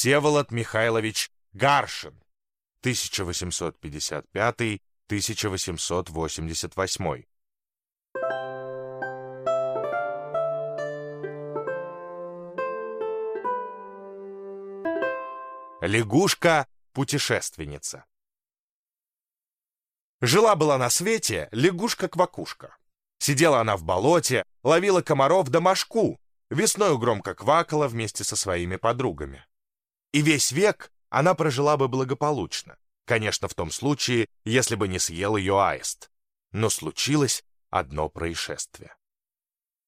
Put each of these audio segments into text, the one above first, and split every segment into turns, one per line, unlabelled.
Всеволод Михайлович Гаршин, 1855-1888. Лягушка-путешественница Жила-была на свете лягушка-квакушка. Сидела она в болоте, ловила комаров да мошку, весною громко квакала вместе со своими подругами. И весь век она прожила бы благополучно, конечно, в том случае, если бы не съел ее аист. Но случилось одно происшествие.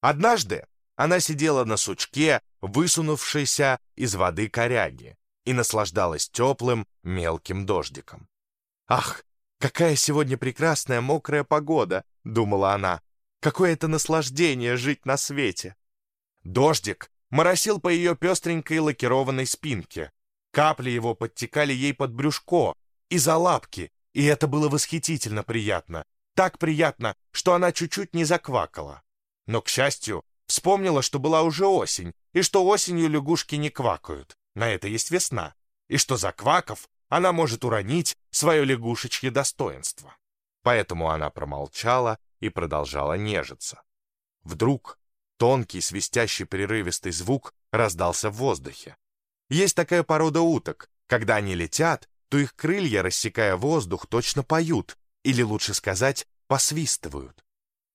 Однажды она сидела на сучке, высунувшейся из воды коряги, и наслаждалась теплым мелким дождиком. «Ах, какая сегодня прекрасная мокрая погода!» — думала она. «Какое это наслаждение жить на свете!» Дождик моросил по ее пестренькой лакированной спинке. Капли его подтекали ей под брюшко и за лапки, и это было восхитительно приятно. Так приятно, что она чуть-чуть не заквакала. Но, к счастью, вспомнила, что была уже осень, и что осенью лягушки не квакают на это есть весна, и что закваков, она может уронить свое лягушечье достоинство. Поэтому она промолчала и продолжала нежиться. Вдруг тонкий, свистящий, прерывистый звук раздался в воздухе. Есть такая порода уток, когда они летят, то их крылья, рассекая воздух, точно поют, или лучше сказать, посвистывают.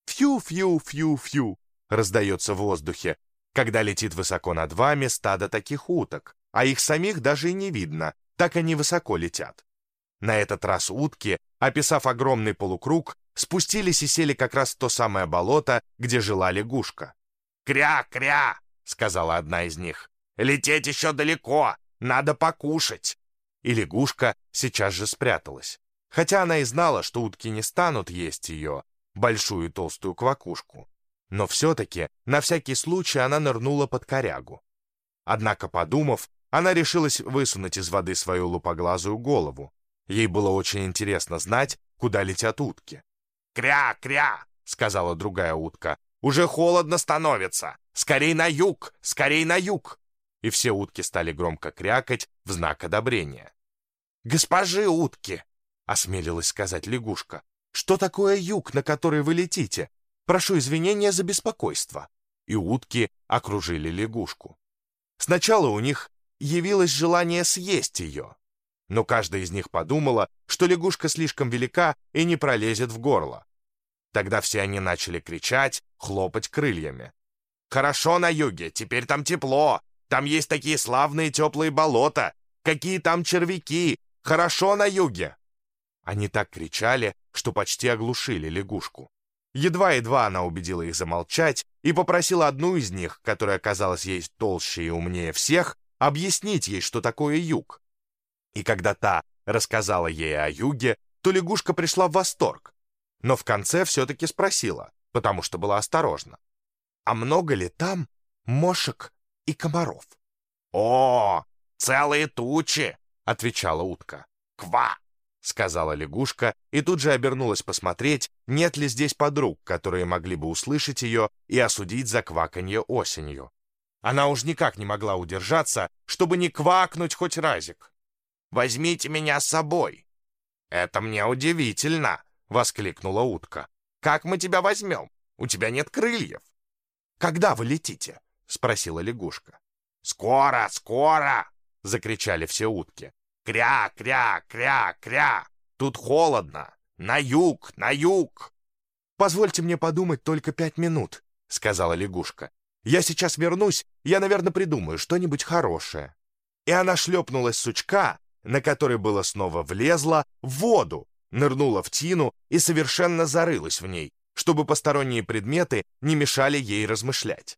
«Фью-фью-фью-фью» раздается в воздухе, когда летит высоко над вами стадо таких уток а их самих даже и не видно, так они высоко летят. На этот раз утки, описав огромный полукруг, спустились и сели как раз в то самое болото, где жила лягушка. «Кря-кря!» — сказала одна из них. «Лететь еще далеко, надо покушать!» И лягушка сейчас же спряталась. Хотя она и знала, что утки не станут есть ее, большую толстую квакушку. Но все-таки, на всякий случай, она нырнула под корягу. Однако, подумав, она решилась высунуть из воды свою лупоглазую голову. Ей было очень интересно знать, куда летят утки. «Кря-кря!» — сказала другая утка. «Уже холодно становится! Скорей на юг! Скорей на юг!» И все утки стали громко крякать в знак одобрения. «Госпожи утки!» — осмелилась сказать лягушка. «Что такое юг, на который вы летите? Прошу извинения за беспокойство». И утки окружили лягушку. Сначала у них явилось желание съесть ее. Но каждая из них подумала, что лягушка слишком велика и не пролезет в горло. Тогда все они начали кричать, хлопать крыльями. «Хорошо на юге, теперь там тепло, там есть такие славные теплые болота, какие там червяки, хорошо на юге!» Они так кричали, что почти оглушили лягушку. Едва-едва она убедила их замолчать и попросила одну из них, которая казалась ей толще и умнее всех, объяснить ей, что такое юг. И когда та рассказала ей о юге, то лягушка пришла в восторг, но в конце все-таки спросила, потому что была осторожна. «А много ли там мошек и комаров?» «О, целые тучи!» — отвечала утка. «Ква!» — сказала лягушка и тут же обернулась посмотреть, нет ли здесь подруг, которые могли бы услышать ее и осудить за кваканье осенью. Она уж никак не могла удержаться, чтобы не квакнуть хоть разик. «Возьмите меня с собой!» «Это мне удивительно!» — воскликнула утка. «Как мы тебя возьмем? У тебя нет крыльев!» «Когда вы летите?» — спросила лягушка. «Скоро, скоро!» — закричали все утки. «Кря, кря, кря, кря! Тут холодно! На юг, на юг!»
«Позвольте мне подумать только пять минут», — сказала лягушка. Я сейчас вернусь, я, наверное, придумаю что-нибудь хорошее». И она шлепнулась с сучка, на который было снова влезла, в воду, нырнула в тину и совершенно зарылась в ней, чтобы посторонние предметы не мешали ей размышлять.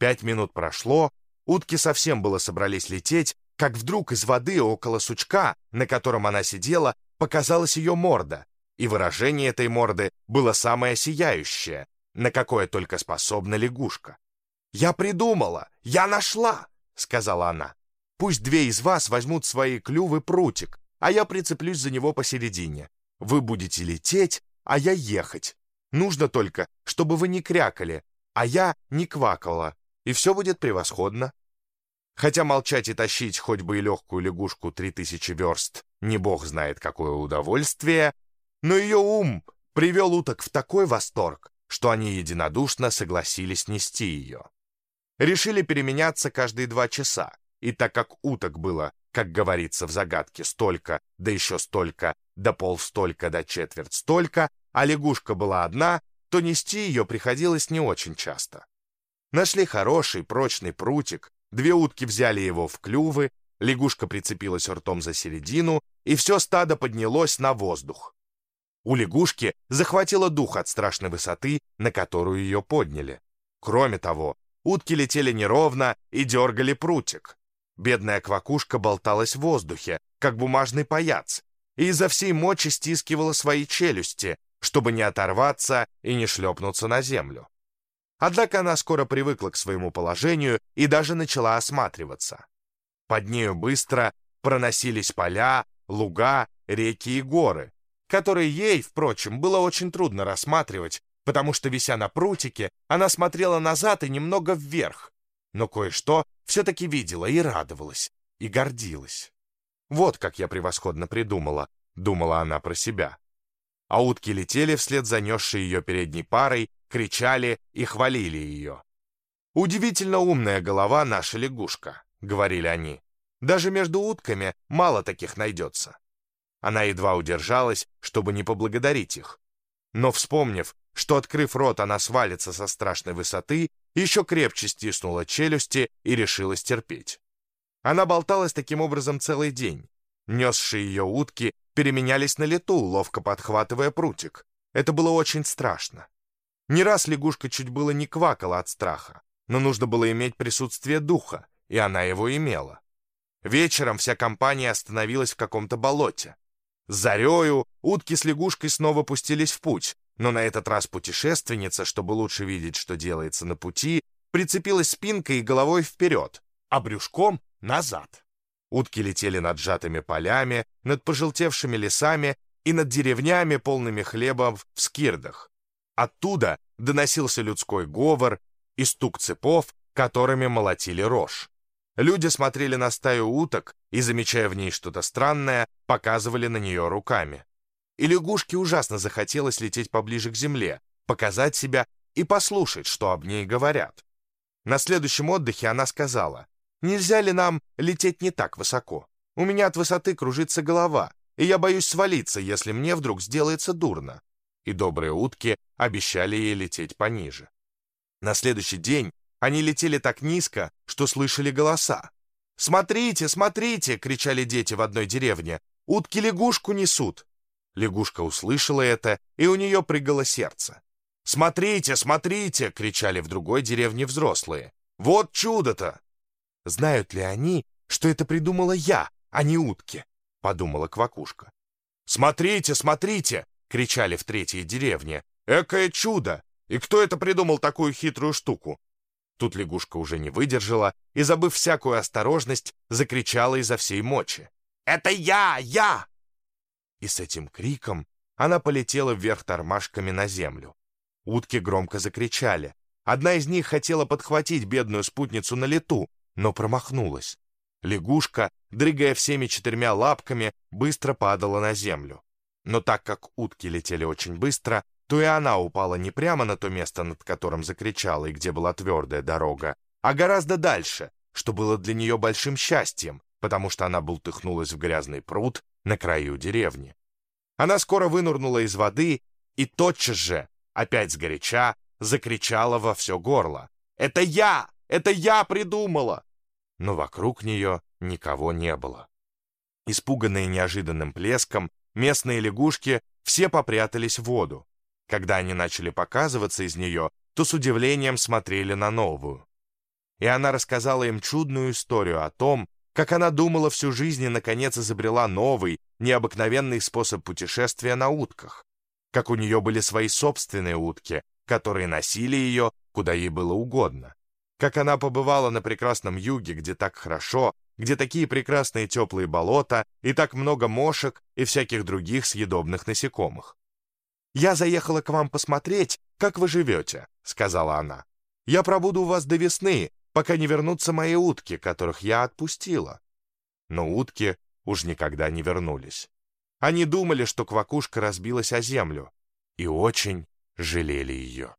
Пять минут прошло, утки совсем было собрались лететь, как вдруг из воды около сучка, на котором она сидела, показалась ее морда, и выражение этой морды было самое сияющее, на какое только способна лягушка. «Я придумала! Я нашла!» — сказала она. «Пусть две из вас возьмут свои клювы прутик, а я прицеплюсь за него посередине. Вы будете лететь, а я ехать. Нужно только, чтобы вы не крякали, а я не квакала, и все будет превосходно».
Хотя молчать и тащить хоть бы и легкую лягушку три тысячи верст, не бог знает какое удовольствие, но ее ум привел уток в такой восторг, что они единодушно согласились нести ее. Решили переменяться каждые два часа, и так как уток было, как говорится в загадке, столько, да еще столько, да полстолько, да четверть столько, а лягушка была одна, то нести ее приходилось не очень часто. Нашли хороший, прочный прутик, две утки взяли его в клювы, лягушка прицепилась ртом за середину, и все стадо поднялось на воздух. У лягушки захватило дух от страшной высоты, на которую ее подняли. Кроме того, утки летели неровно и дергали прутик. Бедная квакушка болталась в воздухе, как бумажный паяц, и изо всей мочи стискивала свои челюсти, чтобы не оторваться и не шлепнуться на землю. Однако она скоро привыкла к своему положению и даже начала осматриваться. Под нею быстро проносились поля, луга, реки и горы, которые ей, впрочем, было очень трудно рассматривать, потому что, вися на прутике, она смотрела назад и немного вверх, но кое-что все-таки видела и радовалась, и гордилась. Вот как я превосходно придумала, думала она про себя. А утки летели вслед за несшей ее передней парой, кричали и хвалили ее. «Удивительно умная голова наша лягушка», — говорили они. «Даже между утками мало таких найдется». Она едва удержалась, чтобы не поблагодарить их. Но, вспомнив, что, открыв рот, она свалится со страшной высоты, еще крепче стиснула челюсти и решилась терпеть. Она болталась таким образом целый день. Несшие ее утки переменялись на лету, ловко подхватывая прутик. Это было очень страшно. Не раз лягушка чуть было не квакала от страха, но нужно было иметь присутствие духа, и она его имела. Вечером вся компания остановилась в каком-то болоте. С зарею утки с лягушкой снова пустились в путь, но на этот раз путешественница, чтобы лучше видеть, что делается на пути, прицепилась спинкой и головой вперед, а брюшком — назад. Утки летели над сжатыми полями, над пожелтевшими лесами и над деревнями, полными хлеба в скирдах. Оттуда доносился людской говор и стук цепов, которыми молотили рожь. Люди смотрели на стаю уток и, замечая в ней что-то странное, показывали на нее руками. И лягушке ужасно захотелось лететь поближе к земле, показать себя и послушать, что об ней говорят. На следующем отдыхе она сказала, «Нельзя ли нам лететь не так высоко? У меня от высоты кружится голова, и я боюсь свалиться, если мне вдруг сделается дурно». И добрые утки обещали ей лететь пониже. На следующий день они летели так низко, что слышали голоса. «Смотрите, смотрите!» — кричали дети в одной деревне. «Утки лягушку несут!» Лягушка услышала это, и у нее прыгало сердце. «Смотрите, смотрите!» — кричали в другой деревне взрослые. «Вот чудо-то!» «Знают ли они, что это придумала я, а не утки?» — подумала Квакушка. «Смотрите, смотрите!» — кричали в третьей деревне. «Экое чудо! И кто это придумал такую хитрую штуку? Тут лягушка уже не выдержала и, забыв всякую осторожность, закричала изо всей мочи. «Это я! Я!» И с этим криком она полетела вверх тормашками на землю. Утки громко закричали. Одна из них хотела подхватить бедную спутницу на лету, но промахнулась. Лягушка, дрыгая всеми четырьмя лапками, быстро падала на землю. Но так как утки летели очень быстро, то и она упала не прямо на то место, над которым закричала и где была твердая дорога, а гораздо дальше, что было для нее большим счастьем, потому что она бултыхнулась в грязный пруд на краю деревни. Она скоро вынурнула из воды и тотчас же, опять сгоряча, закричала во все горло. «Это я! Это я придумала!» Но вокруг нее никого не было. Испуганные неожиданным плеском, местные лягушки все попрятались в воду. Когда они начали показываться из нее, то с удивлением смотрели на новую. И она рассказала им чудную историю о том, как она думала всю жизнь и, наконец, изобрела новый, необыкновенный способ путешествия на утках. Как у нее были свои собственные утки, которые носили ее, куда ей было угодно. Как она побывала на прекрасном юге, где так хорошо, где такие прекрасные теплые болота и так много мошек и всяких других съедобных насекомых. «Я заехала к вам посмотреть, как вы живете», — сказала она. «Я пробуду у вас до весны, пока не вернутся мои утки, которых я отпустила. Но утки уж никогда не вернулись. Они думали, что квакушка разбилась о землю, и очень жалели ее.